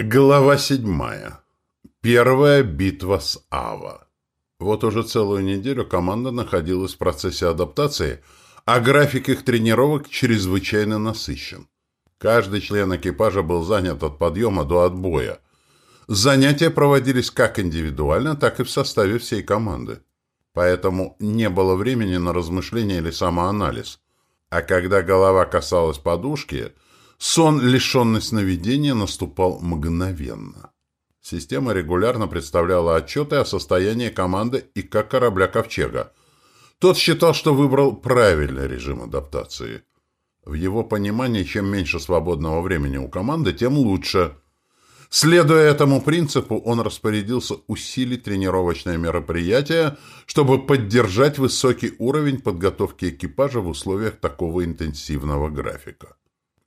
Глава седьмая. Первая битва с Ава. Вот уже целую неделю команда находилась в процессе адаптации, а график их тренировок чрезвычайно насыщен. Каждый член экипажа был занят от подъема до отбоя. Занятия проводились как индивидуально, так и в составе всей команды. Поэтому не было времени на размышления или самоанализ. А когда голова касалась подушки – Сон, лишенный сновидения, наступал мгновенно. Система регулярно представляла отчеты о состоянии команды и как корабля «Ковчега». Тот считал, что выбрал правильный режим адаптации. В его понимании, чем меньше свободного времени у команды, тем лучше. Следуя этому принципу, он распорядился усилить тренировочные мероприятия, чтобы поддержать высокий уровень подготовки экипажа в условиях такого интенсивного графика.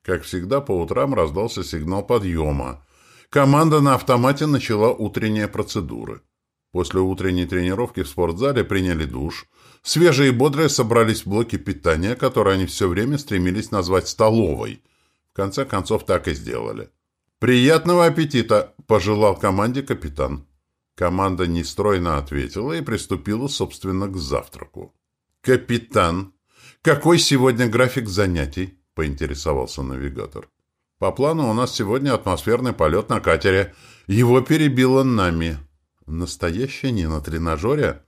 Как всегда, по утрам раздался сигнал подъема. Команда на автомате начала утренние процедуры. После утренней тренировки в спортзале приняли душ. Свежие и бодрые собрались в блоке питания, которые они все время стремились назвать «столовой». В конце концов, так и сделали. «Приятного аппетита!» – пожелал команде капитан. Команда нестройно ответила и приступила, собственно, к завтраку. «Капитан, какой сегодня график занятий?» — поинтересовался навигатор. «По плану у нас сегодня атмосферный полет на катере. Его перебило нами». «Настоящий не на тренажере?»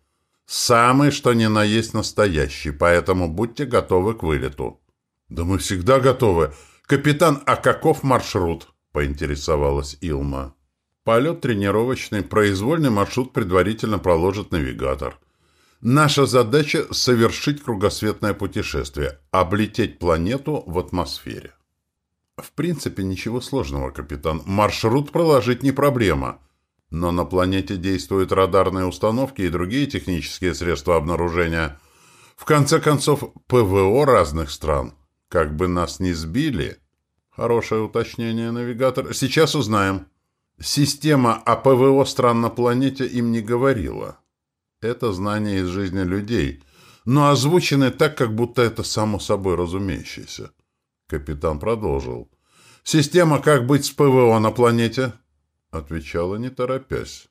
«Самый, что ни на есть настоящий, поэтому будьте готовы к вылету». «Да мы всегда готовы. Капитан, а каков маршрут?» — поинтересовалась Илма. «Полет тренировочный, произвольный маршрут предварительно проложит навигатор». Наша задача — совершить кругосветное путешествие, облететь планету в атмосфере. В принципе, ничего сложного, капитан. Маршрут проложить не проблема. Но на планете действуют радарные установки и другие технические средства обнаружения. В конце концов, ПВО разных стран. Как бы нас не сбили... Хорошее уточнение, навигатор. Сейчас узнаем. Система о ПВО стран на планете им не говорила. Это знания из жизни людей, но озвучены так, как будто это само собой разумеющееся. Капитан продолжил. «Система «Как быть с ПВО на планете?» Отвечала, не торопясь.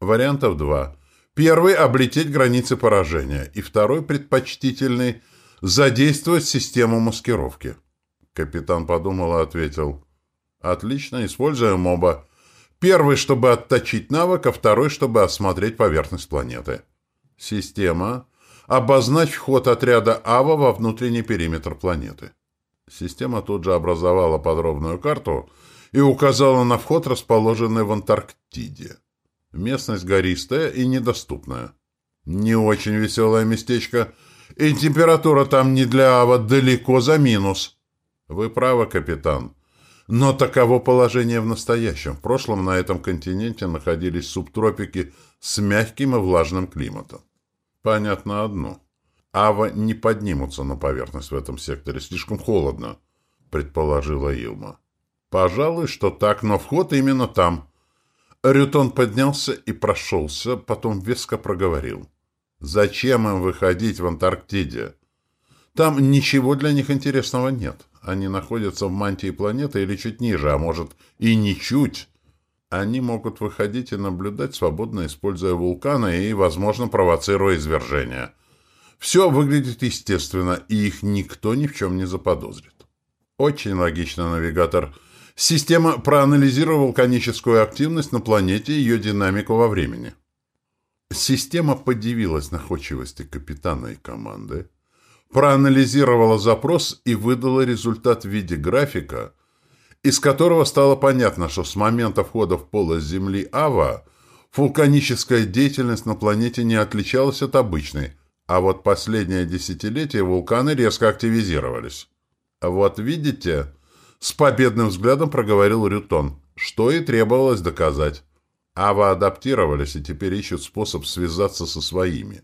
Вариантов два. Первый — облететь границы поражения, и второй, предпочтительный — задействовать систему маскировки. Капитан подумал и ответил. «Отлично, используем оба. Первый, чтобы отточить навык, а второй, чтобы осмотреть поверхность планеты». Система. Обозначь вход отряда АВА во внутренний периметр планеты. Система тут же образовала подробную карту и указала на вход, расположенный в Антарктиде. Местность гористая и недоступная. Не очень веселое местечко, и температура там не для АВА далеко за минус. Вы правы, капитан. Но таково положение в настоящем. В прошлом на этом континенте находились субтропики с мягким и влажным климатом. Понятно одно. Ава не поднимутся на поверхность в этом секторе. Слишком холодно, предположила Илма. Пожалуй, что так, но вход именно там. Рютон поднялся и прошелся, потом веско проговорил. Зачем им выходить в Антарктиде? Там ничего для них интересного нет. Они находятся в мантии планеты или чуть ниже, а может и не чуть. Они могут выходить и наблюдать, свободно используя вулканы и, возможно, провоцируя извержения. Все выглядит естественно, и их никто ни в чем не заподозрит. Очень логично, навигатор. Система проанализировала вулканическую активность на планете и ее динамику во времени. Система подивилась находчивости капитана и команды, проанализировала запрос и выдала результат в виде графика – из которого стало понятно, что с момента входа в полость Земли Ава вулканическая деятельность на планете не отличалась от обычной, а вот последнее десятилетие вулканы резко активизировались. «Вот видите?» — с победным взглядом проговорил Рютон, что и требовалось доказать. Ава адаптировались и теперь ищут способ связаться со своими.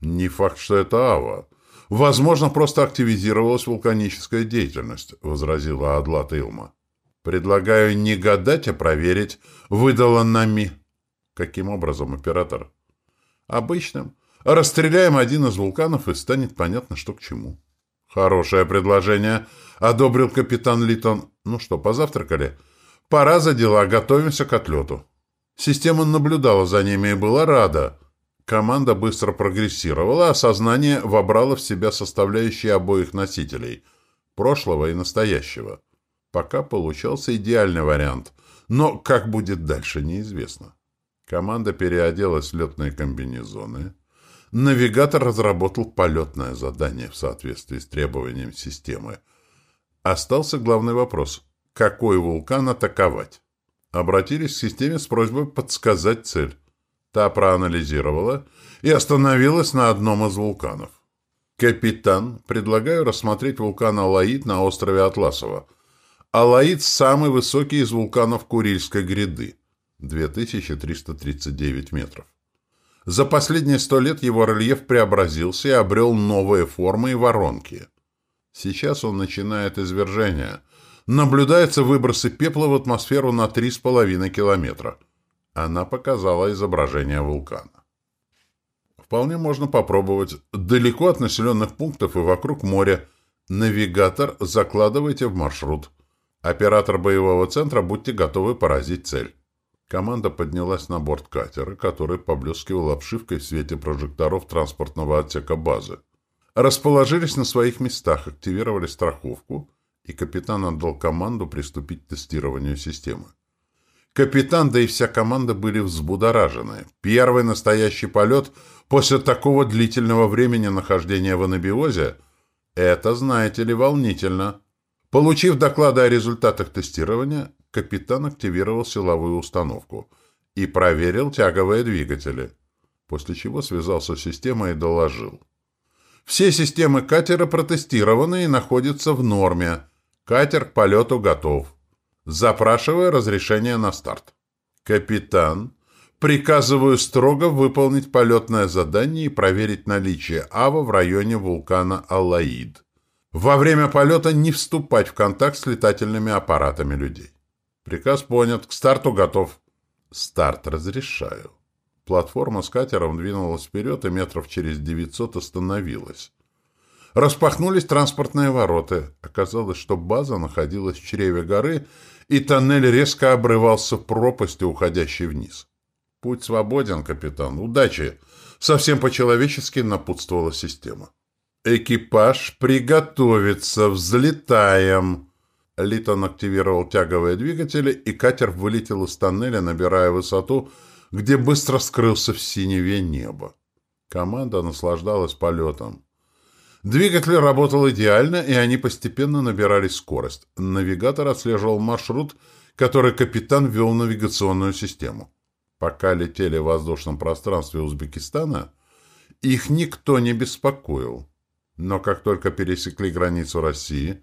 Не факт, что это Ава. Возможно, просто активизировалась вулканическая деятельность, — возразила Адлат Илма. Предлагаю не гадать, а проверить, выдала нами. Каким образом, оператор? Обычным. Расстреляем один из вулканов, и станет понятно, что к чему. Хорошее предложение, одобрил капитан Литон. Ну что, позавтракали? Пора за дела, готовимся к отлету. Система наблюдала за ними и была рада. Команда быстро прогрессировала, а сознание вобрало в себя составляющие обоих носителей – прошлого и настоящего. Пока получался идеальный вариант, но как будет дальше, неизвестно. Команда переоделась в летные комбинезоны. Навигатор разработал полетное задание в соответствии с требованием системы. Остался главный вопрос – какой вулкан атаковать. Обратились к системе с просьбой подсказать цель. Та проанализировала и остановилась на одном из вулканов. «Капитан, предлагаю рассмотреть вулкан Алаид на острове Атласово. Алаид – самый высокий из вулканов Курильской гряды – 2339 метров. За последние сто лет его рельеф преобразился и обрел новые формы и воронки. Сейчас он начинает извержение – наблюдаются выбросы пепла в атмосферу на 3,5 километра. Она показала изображение вулкана. Вполне можно попробовать. Далеко от населенных пунктов и вокруг моря. Навигатор закладывайте в маршрут. Оператор боевого центра, будьте готовы поразить цель. Команда поднялась на борт катера, который поблескивал обшивкой в свете прожекторов транспортного отсека базы. Расположились на своих местах, активировали страховку и капитан отдал команду приступить к тестированию системы. Капитан, да и вся команда были взбудоражены. Первый настоящий полет после такого длительного времени нахождения в анабиозе – это, знаете ли, волнительно. Получив доклады о результатах тестирования, капитан активировал силовую установку и проверил тяговые двигатели, после чего связался с системой и доложил. Все системы катера протестированы и находятся в норме – Катер к полету готов. Запрашиваю разрешение на старт. Капитан, приказываю строго выполнить полетное задание и проверить наличие АВА в районе вулкана Аллаид. Во время полета не вступать в контакт с летательными аппаратами людей. Приказ понят. К старту готов. Старт разрешаю. Платформа с катером двинулась вперед и метров через 900 остановилась. Распахнулись транспортные ворота. Оказалось, что база находилась в чреве горы, и тоннель резко обрывался в пропасти, уходящей вниз. «Путь свободен, капитан. Удачи!» Совсем по-человечески напутствовала система. «Экипаж приготовиться! Взлетаем!» Литон активировал тяговые двигатели, и катер вылетел из тоннеля, набирая высоту, где быстро скрылся в синеве неба. Команда наслаждалась полетом. Двигатель работал идеально, и они постепенно набирали скорость. Навигатор отслеживал маршрут, который капитан ввел в навигационную систему. Пока летели в воздушном пространстве Узбекистана, их никто не беспокоил. Но как только пересекли границу России,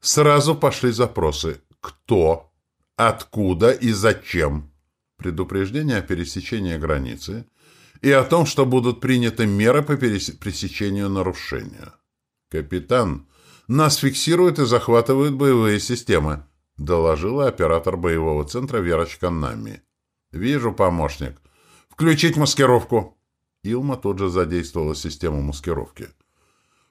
сразу пошли запросы «Кто?», «Откуда?» и «Зачем?». Предупреждение о пересечении границы – и о том, что будут приняты меры по пресечению нарушения. «Капитан, нас фиксируют и захватывают боевые системы», доложила оператор боевого центра Верочка Нами. «Вижу, помощник. Включить маскировку». Илма тут же задействовала систему маскировки.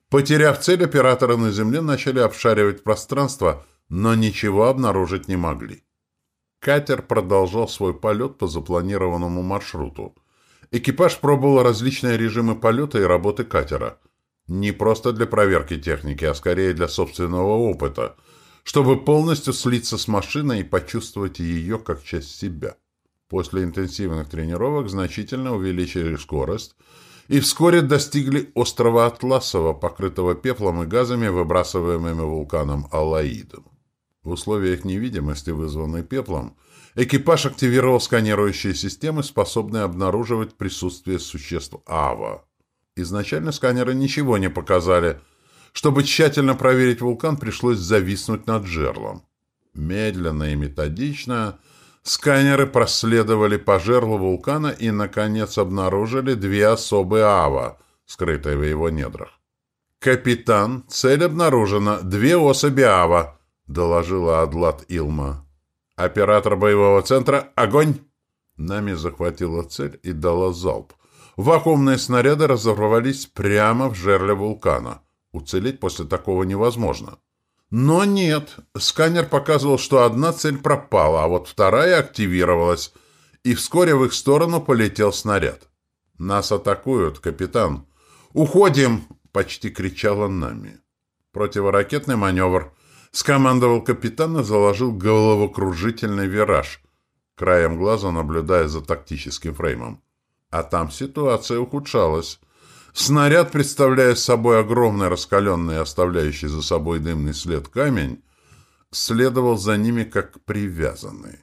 Потеряв цель, операторы на Земле начали обшаривать пространство, но ничего обнаружить не могли. Катер продолжал свой полет по запланированному маршруту – Экипаж пробовал различные режимы полета и работы катера. Не просто для проверки техники, а скорее для собственного опыта, чтобы полностью слиться с машиной и почувствовать ее как часть себя. После интенсивных тренировок значительно увеличили скорость и вскоре достигли острова Атласова, покрытого пеплом и газами, выбрасываемыми вулканом Алаидом. В условиях невидимости, вызванной пеплом, Экипаж активировал сканирующие системы, способные обнаруживать присутствие существ АВА. Изначально сканеры ничего не показали. Чтобы тщательно проверить вулкан, пришлось зависнуть над жерлом. Медленно и методично сканеры проследовали по жерлу вулкана и, наконец, обнаружили две особые АВА, скрытые в его недрах. «Капитан, цель обнаружена. Две особи АВА», — доложила Адлат Илма. Оператор боевого центра, огонь! Нами захватила цель и дала залп. Вакуумные снаряды разорвались прямо в жерле вулкана. Уцелеть после такого невозможно. Но нет, сканер показывал, что одна цель пропала, а вот вторая активировалась, и вскоре в их сторону полетел снаряд. «Нас атакуют, капитан!» «Уходим!» — почти кричала Нами. Противоракетный маневр. Скомандовал капитан и заложил головокружительный вираж, краем глаза наблюдая за тактическим фреймом. А там ситуация ухудшалась. Снаряд, представляя собой огромный раскаленный, оставляющий за собой дымный след камень, следовал за ними как привязанный.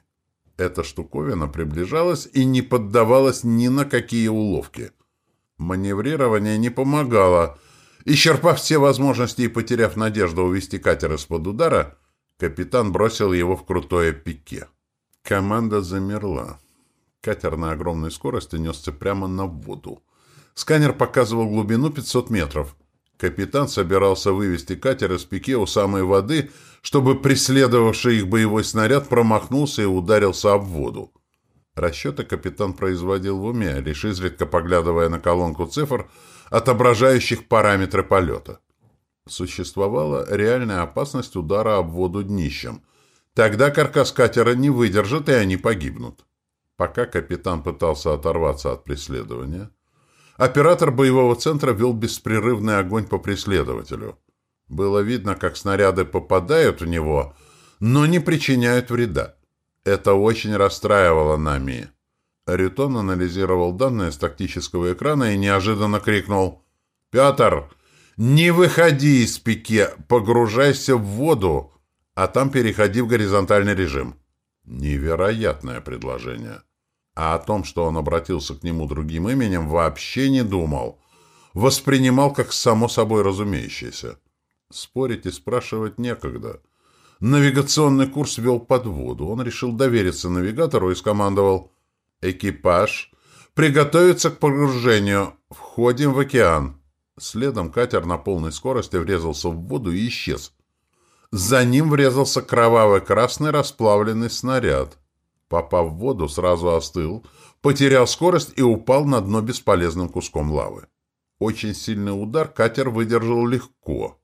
Эта штуковина приближалась и не поддавалась ни на какие уловки. Маневрирование не помогало. Исчерпав все возможности и потеряв надежду увести катер из-под удара, капитан бросил его в крутое пике. Команда замерла. Катер на огромной скорости несся прямо на воду. Сканер показывал глубину 500 метров. Капитан собирался вывести катер из пике у самой воды, чтобы преследовавший их боевой снаряд промахнулся и ударился об воду. Расчеты капитан производил в уме, лишь изредка поглядывая на колонку цифр, отображающих параметры полета. Существовала реальная опасность удара об воду днищем. Тогда каркас катера не выдержит, и они погибнут. Пока капитан пытался оторваться от преследования, оператор боевого центра вел беспрерывный огонь по преследователю. Было видно, как снаряды попадают в него, но не причиняют вреда. Это очень расстраивало Нами. Рютон анализировал данные с тактического экрана и неожиданно крикнул «Петр, не выходи из пике, погружайся в воду, а там переходи в горизонтальный режим». Невероятное предложение. А о том, что он обратился к нему другим именем, вообще не думал. Воспринимал как само собой разумеющееся. Спорить и спрашивать некогда. Навигационный курс вел под воду. Он решил довериться навигатору и скомандовал «Экипаж, приготовиться к погружению. Входим в океан». Следом катер на полной скорости врезался в воду и исчез. За ним врезался кровавый красный расплавленный снаряд. Попав в воду, сразу остыл, потерял скорость и упал на дно бесполезным куском лавы. Очень сильный удар катер выдержал легко.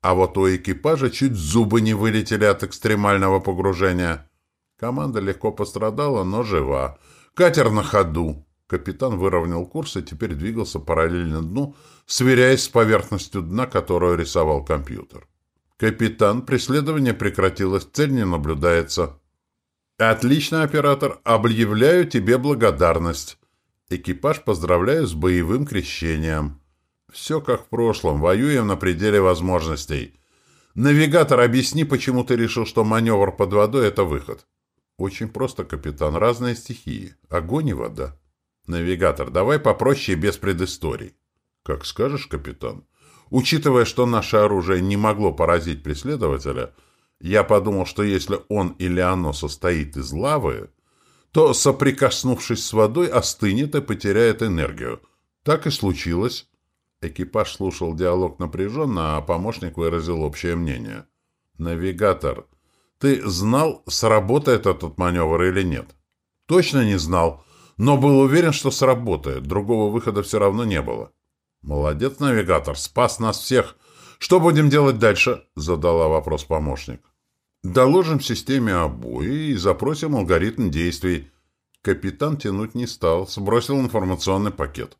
А вот у экипажа чуть зубы не вылетели от экстремального погружения. Команда легко пострадала, но жива. Катер на ходу. Капитан выровнял курс и теперь двигался параллельно дну, сверяясь с поверхностью дна, которую рисовал компьютер. «Капитан, преследование прекратилось, цель не наблюдается». «Отлично, оператор. Объявляю тебе благодарность. Экипаж поздравляю с боевым крещением». «Все как в прошлом. Воюем на пределе возможностей. Навигатор, объясни, почему ты решил, что маневр под водой — это выход». «Очень просто, капитан. Разные стихии. Огонь и вода». «Навигатор, давай попроще и без предысторий». «Как скажешь, капитан». Учитывая, что наше оружие не могло поразить преследователя, я подумал, что если он или оно состоит из лавы, то, соприкоснувшись с водой, остынет и потеряет энергию. Так и случилось. Экипаж слушал диалог напряженно, а помощник выразил общее мнение. «Навигатор, ты знал, сработает этот маневр или нет?» «Точно не знал, но был уверен, что сработает. Другого выхода все равно не было». «Молодец, навигатор, спас нас всех. Что будем делать дальше?» — задала вопрос помощник. «Доложим системе обои и запросим алгоритм действий». Капитан тянуть не стал, сбросил информационный пакет.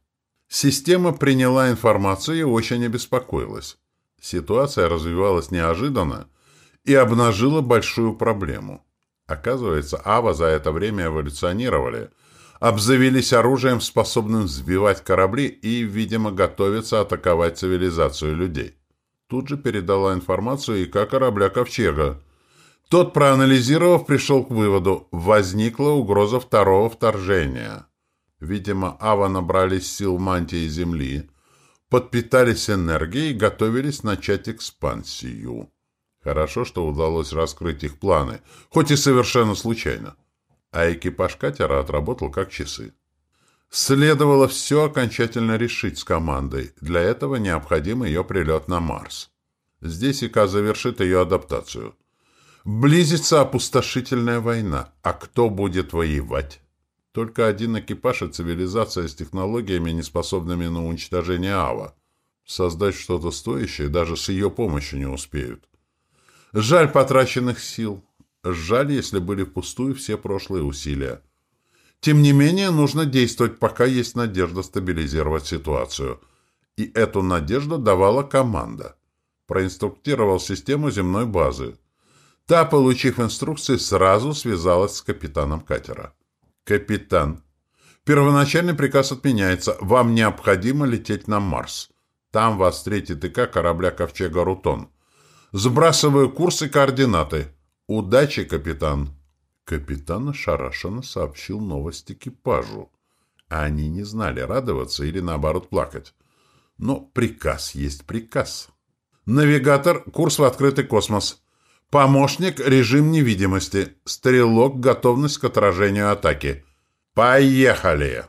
Система приняла информацию и очень обеспокоилась. Ситуация развивалась неожиданно и обнажила большую проблему. Оказывается, Ава за это время эволюционировали — обзавелись оружием, способным сбивать корабли и, видимо, готовятся атаковать цивилизацию людей. Тут же передала информацию и как корабля Ковчега. Тот, проанализировав, пришел к выводу, возникла угроза второго вторжения. Видимо, Ава набрались сил мантии Земли, подпитались энергией и готовились начать экспансию. Хорошо, что удалось раскрыть их планы, хоть и совершенно случайно а экипаж катера отработал как часы. Следовало все окончательно решить с командой. Для этого необходим ее прилет на Марс. Здесь ИК завершит ее адаптацию. Близится опустошительная война. А кто будет воевать? Только один экипаж и цивилизация с технологиями, не способными на уничтожение Ава. Создать что-то стоящее даже с ее помощью не успеют. Жаль потраченных сил. Жаль, если были впустую все прошлые усилия. Тем не менее, нужно действовать, пока есть надежда стабилизировать ситуацию. И эту надежду давала команда. Проинструктировал систему земной базы. Та, получив инструкции, сразу связалась с капитаном катера. «Капитан, первоначальный приказ отменяется. Вам необходимо лететь на Марс. Там вас встретит ИК корабля Ковчега «Рутон». Сбрасываю курс и координаты. Удачи, капитан!» Капитан ошарашенно сообщил новость экипажу. А они не знали, радоваться или, наоборот, плакать. Но приказ есть приказ. «Навигатор, курс в открытый космос. Помощник, режим невидимости. Стрелок, готовность к отражению атаки. Поехали!»